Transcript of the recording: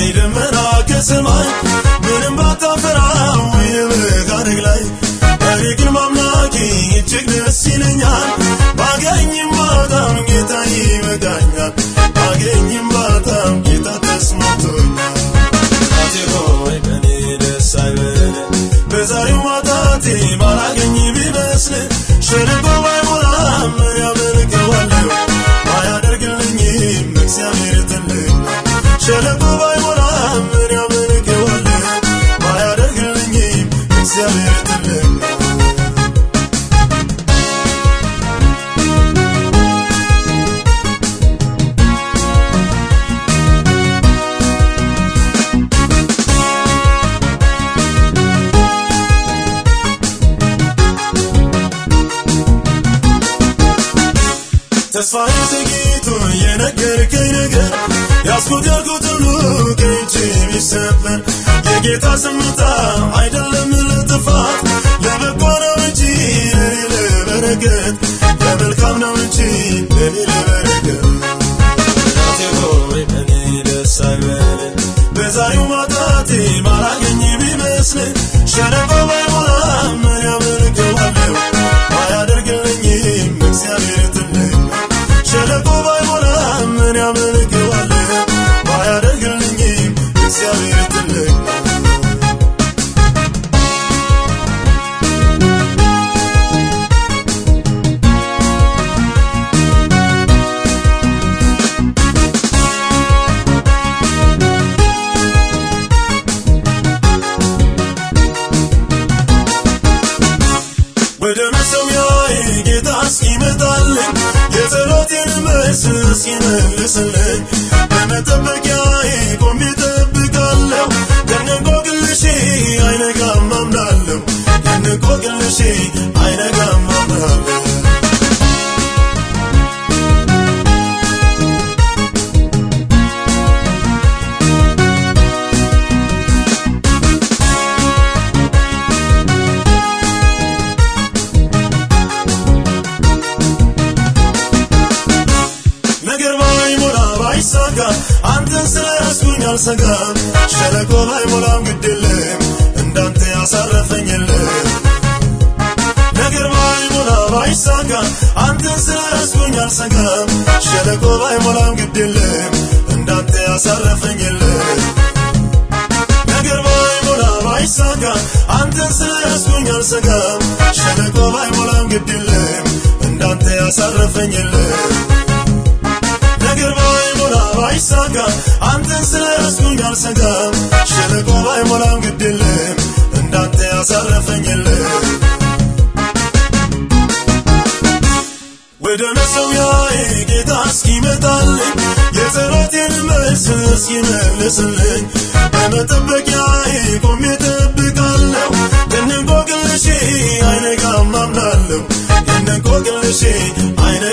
ማይታይ ደመና ከሰማይ ምንም ባታፈራው የበጋ ደግ ላይ እኔ ግን ማምላኬ እጅግ ደስ ይለኛል። ባገኝም ባጣም ጌታ ይበቃኛል ባገኝም ባጣም ጌታ ተስማምቶኛል። ራሴ ሆይ ደስ አይበል በዛሬው ማጣቴ ባላገኝ ቢመስል ሸለቆ ባይሞላም ያመልከዋለሁ ባያደርግልኝም እግዚአብሔር ትልቅ ሸለቆ ባያደርግልኝም እግዚአብሔር ትልቅ ነው ተስፋዬ ዘግይቶ የነገርከኝ ነገር ያስኩት ያልኩት ሁሉ ከእጅ ቢሰበር የጌታ ዝምታ አይደለም ለጥፋት ለበጎ ነው እንጂ ለኔ ለበረከት ለመልካም ነው እንጂ ለኔ ለበረከት ሆይ በዛሬው ማጣቴ ማላገኝ ቢመስል ሸለቆ ወደ መሰዊያዬ ጌታ እስኪመጣልኝ የጸሎቴን መልስ እስኪመልስልኝ በመጠበቂያዬ ቆሜ እጠብቃለሁ። ከነንቆቅልሼ አይነጋም አምናለሁ። አይነጋም አምናለሁ ባይሳካ አንተን ስለያዝኩኝ አልሰጋም። ሸለቆ ባይሞላም ግድ የለም። እንዳንተ ያሳረፈኝ የለም። ነገር ባይሞላ ባይሳካ አንተን ስለያዝኩኝ አልሰጋም። ሸለቆ ባይሞላም ግድ የለም። እንዳንተ ያሳረፈኝ የለም። ነገር ባይሞላ ባይሳካ አንተን ስለያዝኩኝ አልሰጋም። ሸለቆ ባይሞላም ግድ የለም። እንዳንተ ያሳረፈኝ ባይሳካ አንተን ስለያዝኩኝ አልሰጋም። ሸለቆ ባይሞላም ግድ የለም እንዳንተ ያሳረፈኝ የለም። ወደ መሰዊያዬ ጌታ እስኪመጣልኝ የጸሎቴን መልስ እስኪመልስልኝ በመጠበቂያዬ ቆሜ እጠብቃለሁ። ከነንቆቅልሼ አይነጋም አምናለሁ። ከነንቆቅልሼ አይነ